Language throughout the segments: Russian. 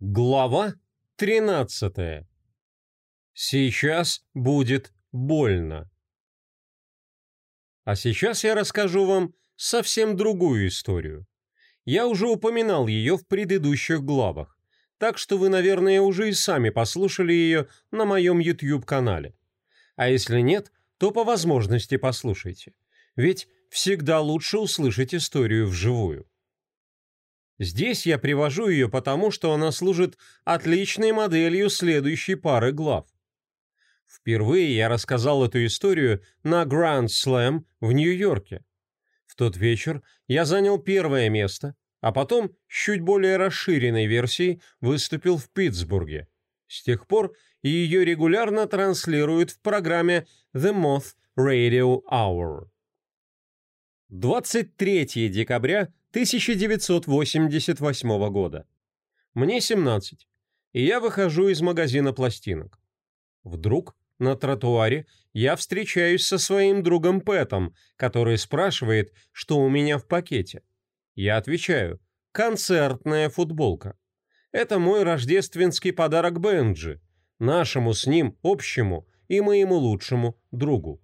Глава 13. Сейчас будет больно. А сейчас я расскажу вам совсем другую историю. Я уже упоминал ее в предыдущих главах, так что вы, наверное, уже и сами послушали ее на моем YouTube-канале. А если нет, то по возможности послушайте, ведь всегда лучше услышать историю вживую. Здесь я привожу ее потому, что она служит отличной моделью следующей пары глав. Впервые я рассказал эту историю на Grand Slam в Нью-Йорке. В тот вечер я занял первое место, а потом чуть более расширенной версией выступил в Питтсбурге. С тех пор ее регулярно транслируют в программе The Moth Radio Hour. 23 декабря 1988 года. Мне 17, и я выхожу из магазина пластинок. Вдруг на тротуаре я встречаюсь со своим другом Пэтом, который спрашивает, что у меня в пакете. Я отвечаю, концертная футболка. Это мой рождественский подарок Бенджи, нашему с ним общему и моему лучшему другу.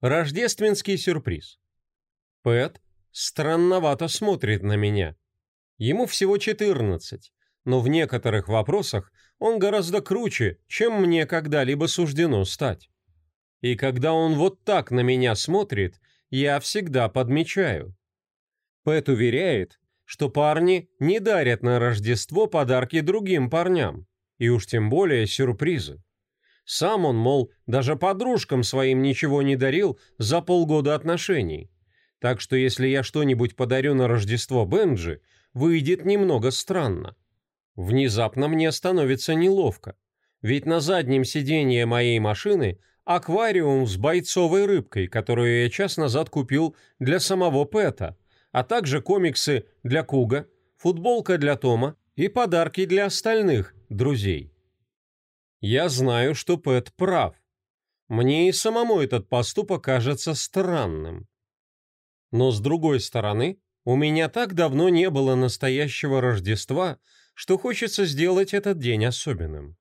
Рождественский сюрприз. Пэт странновато смотрит на меня. Ему всего 14, но в некоторых вопросах он гораздо круче, чем мне когда-либо суждено стать. И когда он вот так на меня смотрит, я всегда подмечаю. Пэт уверяет, что парни не дарят на Рождество подарки другим парням, и уж тем более сюрпризы. Сам он, мол, даже подружкам своим ничего не дарил за полгода отношений. Так что если я что-нибудь подарю на Рождество Бенджи, выйдет немного странно. Внезапно мне становится неловко, ведь на заднем сиденье моей машины аквариум с бойцовой рыбкой, которую я час назад купил для самого Пэта, а также комиксы для Куга, футболка для Тома и подарки для остальных друзей. Я знаю, что Пэт прав. Мне и самому этот поступок кажется странным. Но с другой стороны, у меня так давно не было настоящего Рождества, что хочется сделать этот день особенным.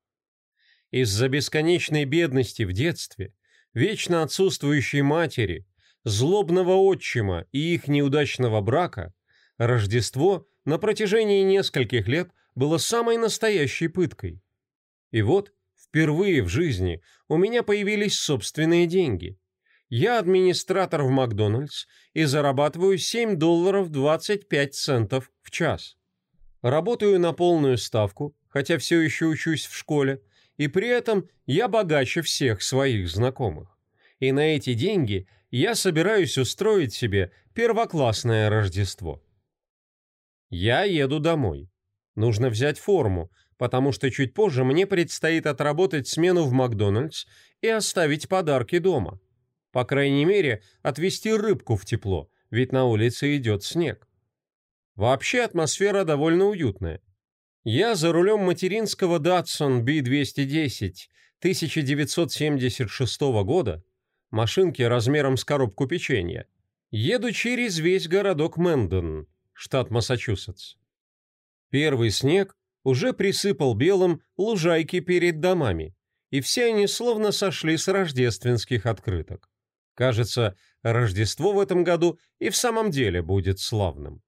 Из-за бесконечной бедности в детстве, вечно отсутствующей матери, злобного отчима и их неудачного брака, Рождество на протяжении нескольких лет было самой настоящей пыткой. И вот, впервые в жизни у меня появились собственные деньги – я администратор в Макдональдс и зарабатываю 7 долларов 25 центов в час. Работаю на полную ставку, хотя все еще учусь в школе, и при этом я богаче всех своих знакомых. И на эти деньги я собираюсь устроить себе первоклассное Рождество. Я еду домой. Нужно взять форму, потому что чуть позже мне предстоит отработать смену в Макдональдс и оставить подарки дома. По крайней мере, отвезти рыбку в тепло, ведь на улице идет снег. Вообще атмосфера довольно уютная. Я за рулем материнского Datsun B210 1976 года, машинки размером с коробку печенья, еду через весь городок Мэндон, штат Массачусетс. Первый снег уже присыпал белым лужайки перед домами, и все они словно сошли с рождественских открыток. Кажется, Рождество в этом году и в самом деле будет славным.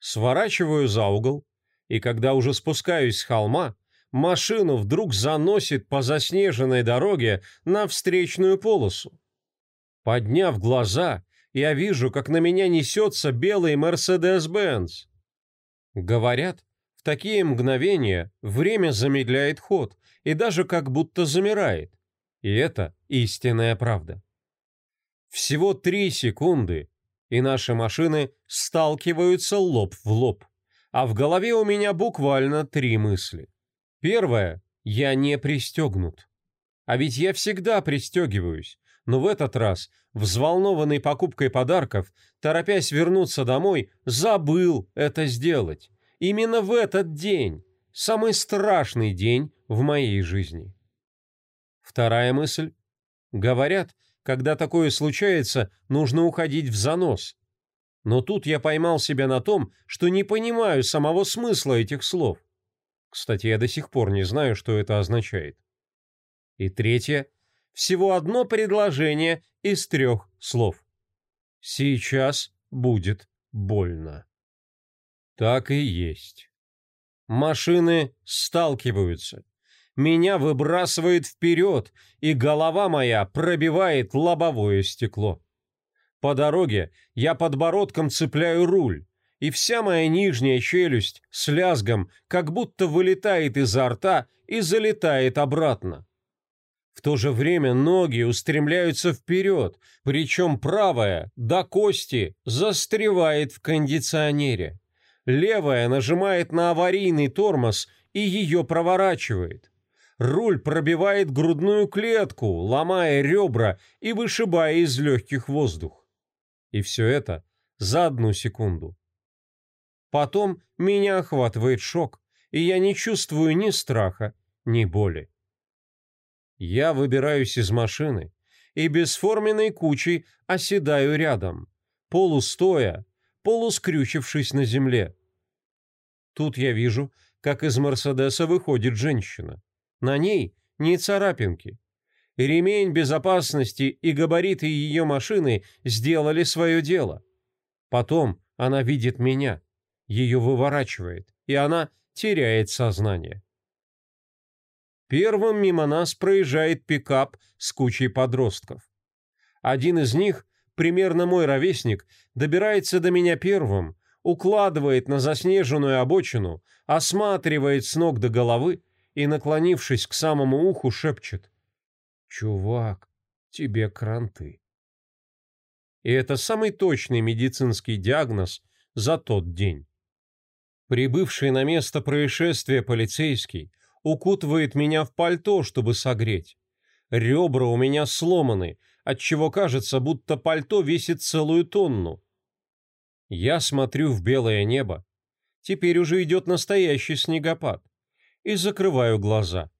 Сворачиваю за угол, и когда уже спускаюсь с холма, машину вдруг заносит по заснеженной дороге на встречную полосу. Подняв глаза, я вижу, как на меня несется белый Мерседес-Бенц. Говорят, в такие мгновения время замедляет ход и даже как будто замирает. И это истинная правда. Всего три секунды, и наши машины сталкиваются лоб в лоб. А в голове у меня буквально три мысли. Первое – я не пристегнут. А ведь я всегда пристегиваюсь, но в этот раз, взволнованный покупкой подарков, торопясь вернуться домой, забыл это сделать. Именно в этот день, самый страшный день в моей жизни. Вторая мысль. Говорят, когда такое случается, нужно уходить в занос. Но тут я поймал себя на том, что не понимаю самого смысла этих слов. Кстати, я до сих пор не знаю, что это означает. И третье. Всего одно предложение из трех слов. Сейчас будет больно. Так и есть. Машины сталкиваются. Меня выбрасывает вперед, и голова моя пробивает лобовое стекло. По дороге я подбородком цепляю руль, и вся моя нижняя челюсть с лязгом как будто вылетает изо рта и залетает обратно. В то же время ноги устремляются вперед, причем правая до кости застревает в кондиционере. Левая нажимает на аварийный тормоз и ее проворачивает. Руль пробивает грудную клетку, ломая ребра и вышибая из легких воздух. И все это за одну секунду. Потом меня охватывает шок, и я не чувствую ни страха, ни боли. Я выбираюсь из машины и бесформенной кучей оседаю рядом, полустоя, полускрючившись на земле. Тут я вижу, как из Мерседеса выходит женщина. На ней не царапинки. Ремень безопасности и габариты ее машины сделали свое дело. Потом она видит меня ее выворачивает, и она теряет сознание. Первым мимо нас проезжает пикап с кучей подростков. Один из них, примерно мой ровесник, добирается до меня первым, укладывает на заснеженную обочину, осматривает с ног до головы и, наклонившись к самому уху, шепчет «Чувак, тебе кранты». И это самый точный медицинский диагноз за тот день. Прибывший на место происшествия полицейский укутывает меня в пальто, чтобы согреть. Ребра у меня сломаны, отчего кажется, будто пальто весит целую тонну. Я смотрю в белое небо. Теперь уже идет настоящий снегопад. И закрываю глаза.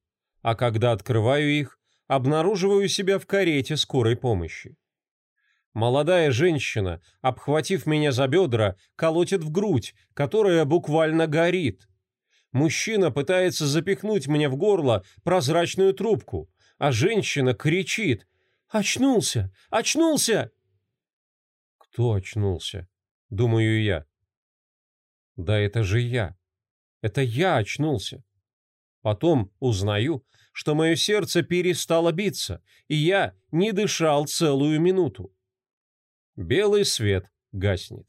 А когда открываю их, обнаруживаю себя в карете скорой помощи. Молодая женщина, обхватив меня за бедра, колотит в грудь, которая буквально горит. Мужчина пытается запихнуть мне в горло прозрачную трубку, а женщина кричит «Очнулся! Очнулся!» «Кто очнулся?» — думаю я. «Да это же я! Это я очнулся!» Потом узнаю, что мое сердце перестало биться, и я не дышал целую минуту. Белый свет гаснет.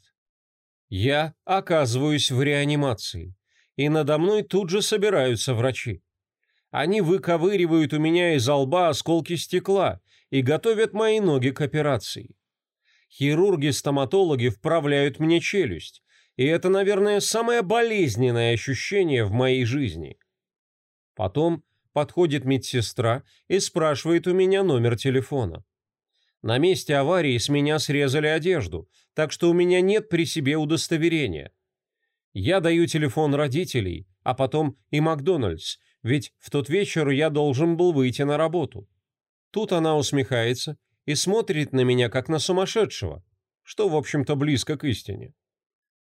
Я оказываюсь в реанимации, и надо мной тут же собираются врачи. Они выковыривают у меня из лба осколки стекла и готовят мои ноги к операции. Хирурги-стоматологи вправляют мне челюсть, и это, наверное, самое болезненное ощущение в моей жизни. Потом подходит медсестра и спрашивает у меня номер телефона. На месте аварии с меня срезали одежду, так что у меня нет при себе удостоверения. Я даю телефон родителей, а потом и Макдональдс, ведь в тот вечер я должен был выйти на работу. Тут она усмехается и смотрит на меня как на сумасшедшего, что, в общем-то, близко к истине.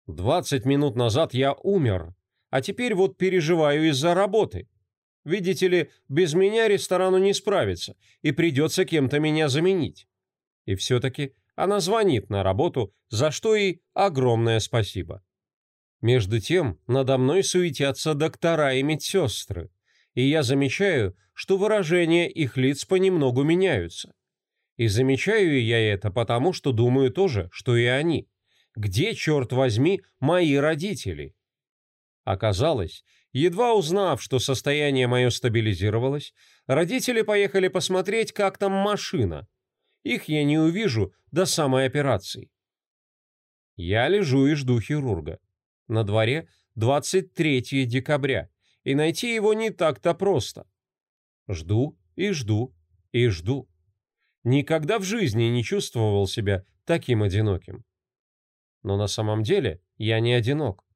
20 минут назад я умер, а теперь вот переживаю из-за работы. Видите ли, без меня ресторану не справится, и придется кем-то меня заменить. И все-таки она звонит на работу, за что ей огромное спасибо. Между тем, надо мной суетятся доктора и медсестры, и я замечаю, что выражения их лиц понемногу меняются. И замечаю я это потому, что думаю тоже, что и они. Где, черт возьми, мои родители? Оказалось, едва узнав, что состояние мое стабилизировалось, родители поехали посмотреть, как там машина – их я не увижу до самой операции. Я лежу и жду хирурга. На дворе 23 декабря, и найти его не так-то просто. Жду и жду и жду. Никогда в жизни не чувствовал себя таким одиноким. Но на самом деле я не одинок.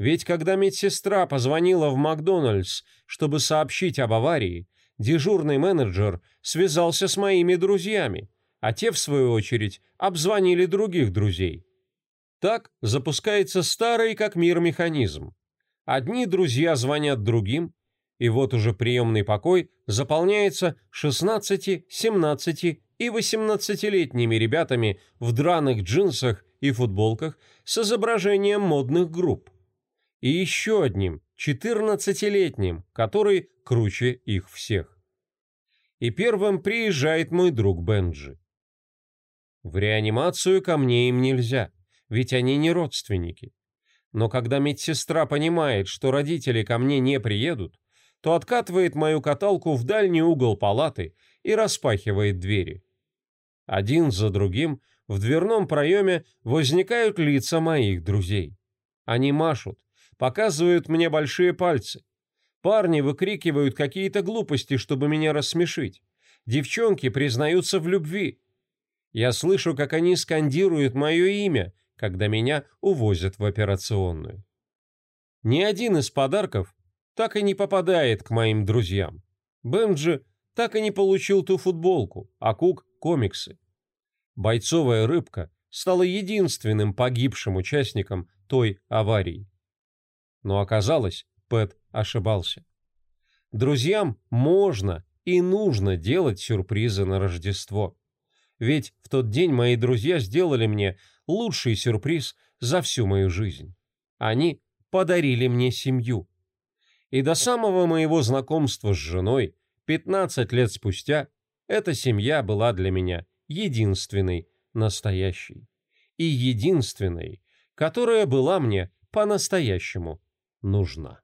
Ведь когда медсестра позвонила в Макдональдс, чтобы сообщить об аварии, дежурный менеджер связался с моими друзьями, а те, в свою очередь, обзвонили других друзей. Так запускается старый как мир механизм. Одни друзья звонят другим, и вот уже приемный покой заполняется 16, 17 и 18-летними ребятами в драных джинсах и футболках с изображением модных групп. И еще одним, 14-летним, который круче их всех. И первым приезжает мой друг Бенджи. В реанимацию ко мне им нельзя, ведь они не родственники. Но когда медсестра понимает, что родители ко мне не приедут, то откатывает мою каталку в дальний угол палаты и распахивает двери. Один за другим в дверном проеме возникают лица моих друзей. Они машут, показывают мне большие пальцы. Парни выкрикивают какие-то глупости, чтобы меня рассмешить. Девчонки признаются в любви. Я слышу, как они скандируют мое имя, когда меня увозят в операционную. Ни один из подарков так и не попадает к моим друзьям. Бенджи так и не получил ту футболку, а Кук — комиксы. Бойцовая рыбка стала единственным погибшим участником той аварии. Но оказалось, Пэт ошибался. Друзьям можно и нужно делать сюрпризы на Рождество. Ведь в тот день мои друзья сделали мне лучший сюрприз за всю мою жизнь. Они подарили мне семью. И до самого моего знакомства с женой, 15 лет спустя, эта семья была для меня единственной, настоящей. И единственной, которая была мне по-настоящему нужна.